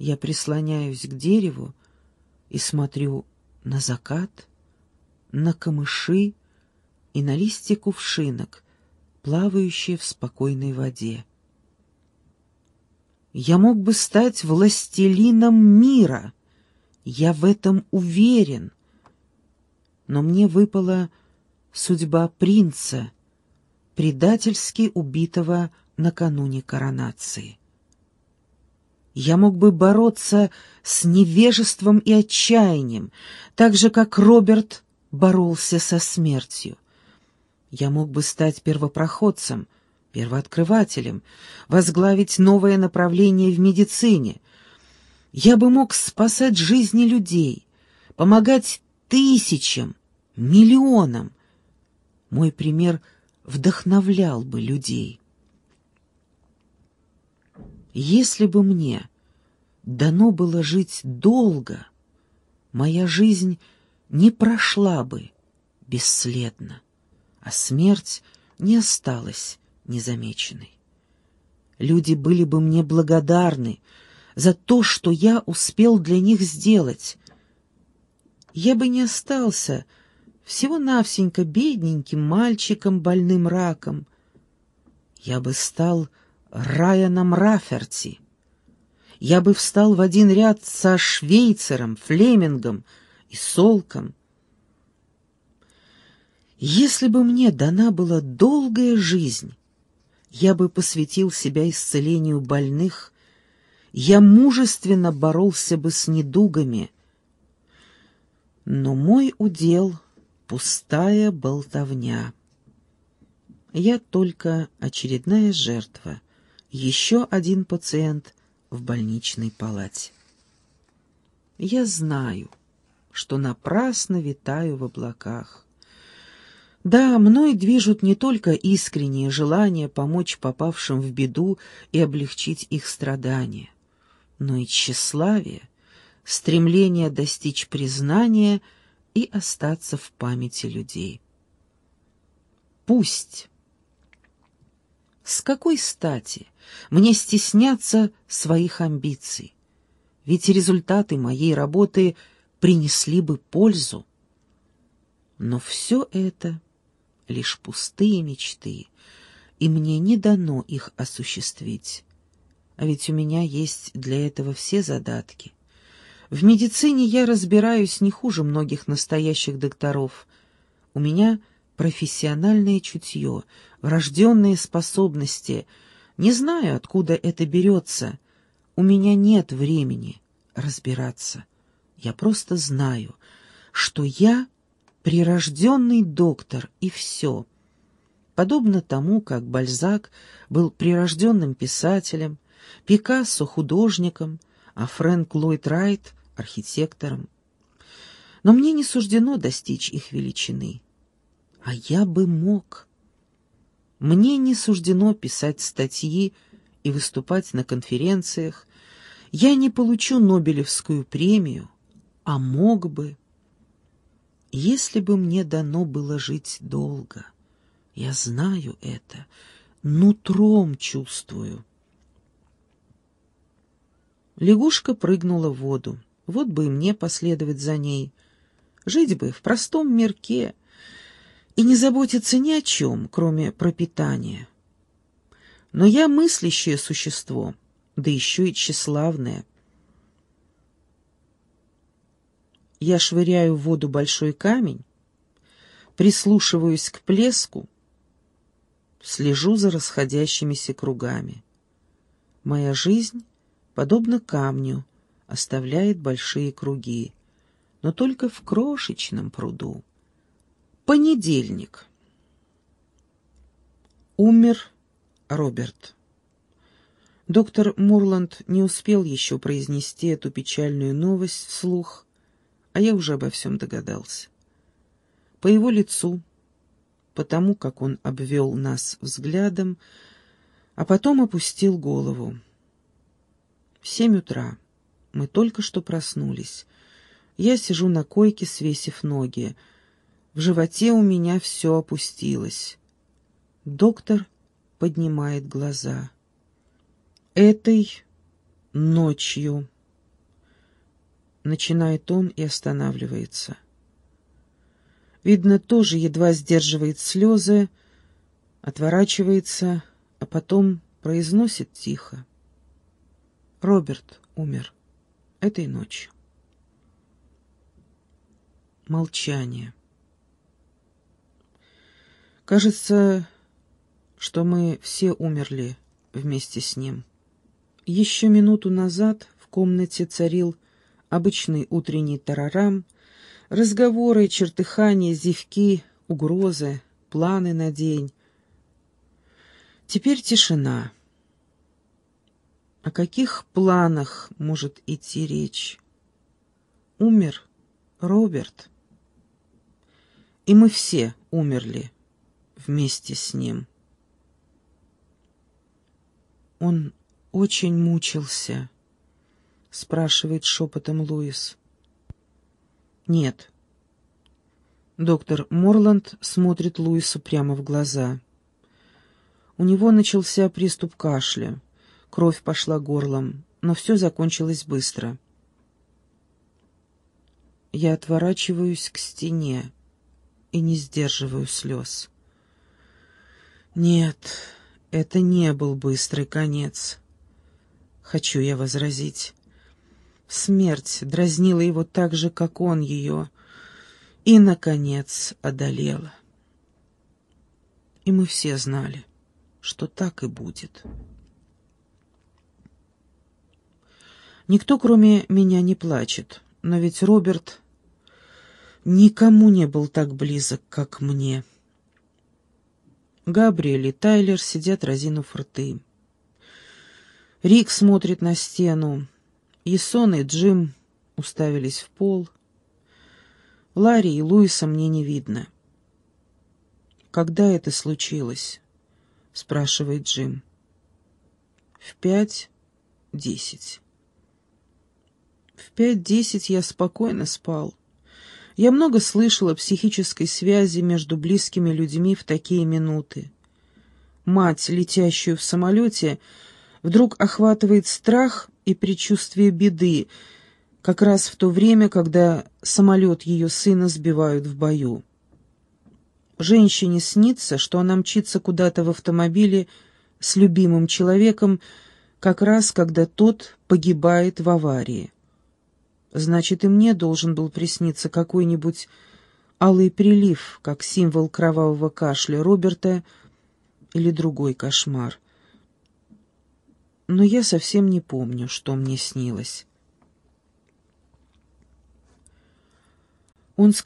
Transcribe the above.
Я прислоняюсь к дереву и смотрю на закат, на камыши и на листья кувшинок, плавающие в спокойной воде. Я мог бы стать властелином мира, я в этом уверен. Но мне выпала судьба принца, предательски убитого накануне коронации. Я мог бы бороться с невежеством и отчаянием, так же, как Роберт боролся со смертью. Я мог бы стать первопроходцем, первооткрывателем, возглавить новое направление в медицине. Я бы мог спасать жизни людей, помогать тысячам, миллионам. Мой пример вдохновлял бы людей. Если бы мне дано было жить долго, моя жизнь не прошла бы бесследно, а смерть не осталась незамеченной. Люди были бы мне благодарны за то, что я успел для них сделать. Я бы не остался всего-навсенько бедненьким мальчиком, больным раком. Я бы стал Райаном Раферти. Я бы встал в один ряд со Швейцером, Флемингом и Солком. Если бы мне дана была долгая жизнь, я бы посвятил себя исцелению больных, я мужественно боролся бы с недугами. Но мой удел — пустая болтовня. Я только очередная жертва — еще один пациент в больничной палате. Я знаю, что напрасно витаю в облаках. Да, мной движут не только искренние желания помочь попавшим в беду и облегчить их страдания, но и тщеславие, стремление достичь признания и остаться в памяти людей. Пусть с какой стати мне стесняться своих амбиций? Ведь результаты моей работы принесли бы пользу. Но все это лишь пустые мечты, и мне не дано их осуществить. А ведь у меня есть для этого все задатки. В медицине я разбираюсь не хуже многих настоящих докторов. У меня профессиональное чутье, врожденные способности. Не знаю, откуда это берется. У меня нет времени разбираться. Я просто знаю, что я прирожденный доктор, и все. Подобно тому, как Бальзак был прирожденным писателем, Пикассо — художником, а Фрэнк Ллойд Райт — архитектором. Но мне не суждено достичь их величины. А я бы мог. Мне не суждено писать статьи и выступать на конференциях. Я не получу Нобелевскую премию, а мог бы. Если бы мне дано было жить долго, я знаю это, нутром чувствую. Лягушка прыгнула в воду. Вот бы и мне последовать за ней. Жить бы в простом мирке, и не заботиться ни о чем, кроме пропитания. Но я мыслящее существо, да еще и тщеславное. Я швыряю в воду большой камень, прислушиваюсь к плеску, слежу за расходящимися кругами. Моя жизнь, подобно камню, оставляет большие круги, но только в крошечном пруду. Понедельник. Умер Роберт. Доктор Мурланд не успел еще произнести эту печальную новость вслух, а я уже обо всем догадался. По его лицу, по тому, как он обвел нас взглядом, а потом опустил голову. В семь утра. Мы только что проснулись. Я сижу на койке, свесив ноги. В животе у меня все опустилось. Доктор поднимает глаза. Этой ночью начинает он и останавливается. Видно, тоже едва сдерживает слезы, отворачивается, а потом произносит тихо. Роберт умер этой ночью. Молчание. Кажется, что мы все умерли вместе с ним. Еще минуту назад в комнате царил обычный утренний тарарам, разговоры, чертыхания, зевки, угрозы, планы на день. Теперь тишина. О каких планах может идти речь? Умер Роберт. И мы все умерли вместе с ним. Он очень мучился, спрашивает шепотом Луис. Нет. Доктор Морланд смотрит Луису прямо в глаза. У него начался приступ кашля. Кровь пошла горлом, но все закончилось быстро. Я отворачиваюсь к стене и не сдерживаю слез. Нет, это не был быстрый конец. Хочу я возразить. Смерть дразнила его так же, как он ее, и, наконец, одолела. И мы все знали, что так и будет. Никто, кроме меня, не плачет. Но ведь Роберт никому не был так близок, как мне. Габриэль и Тайлер сидят, разинув рты. Рик смотрит на стену. Исон и Джим уставились в пол. Ларри и Луиса мне не видно. «Когда это случилось?» — спрашивает Джим. «В пять десять». В пять-десять я спокойно спал. Я много слышал о психической связи между близкими людьми в такие минуты. Мать, летящую в самолете, вдруг охватывает страх и предчувствие беды, как раз в то время, когда самолет ее сына сбивают в бою. Женщине снится, что она мчится куда-то в автомобиле с любимым человеком, как раз когда тот погибает в аварии. Значит, и мне должен был присниться какой-нибудь алый прилив, как символ кровавого кашля Роберта или другой кошмар. Но я совсем не помню, что мне снилось. Он сказал,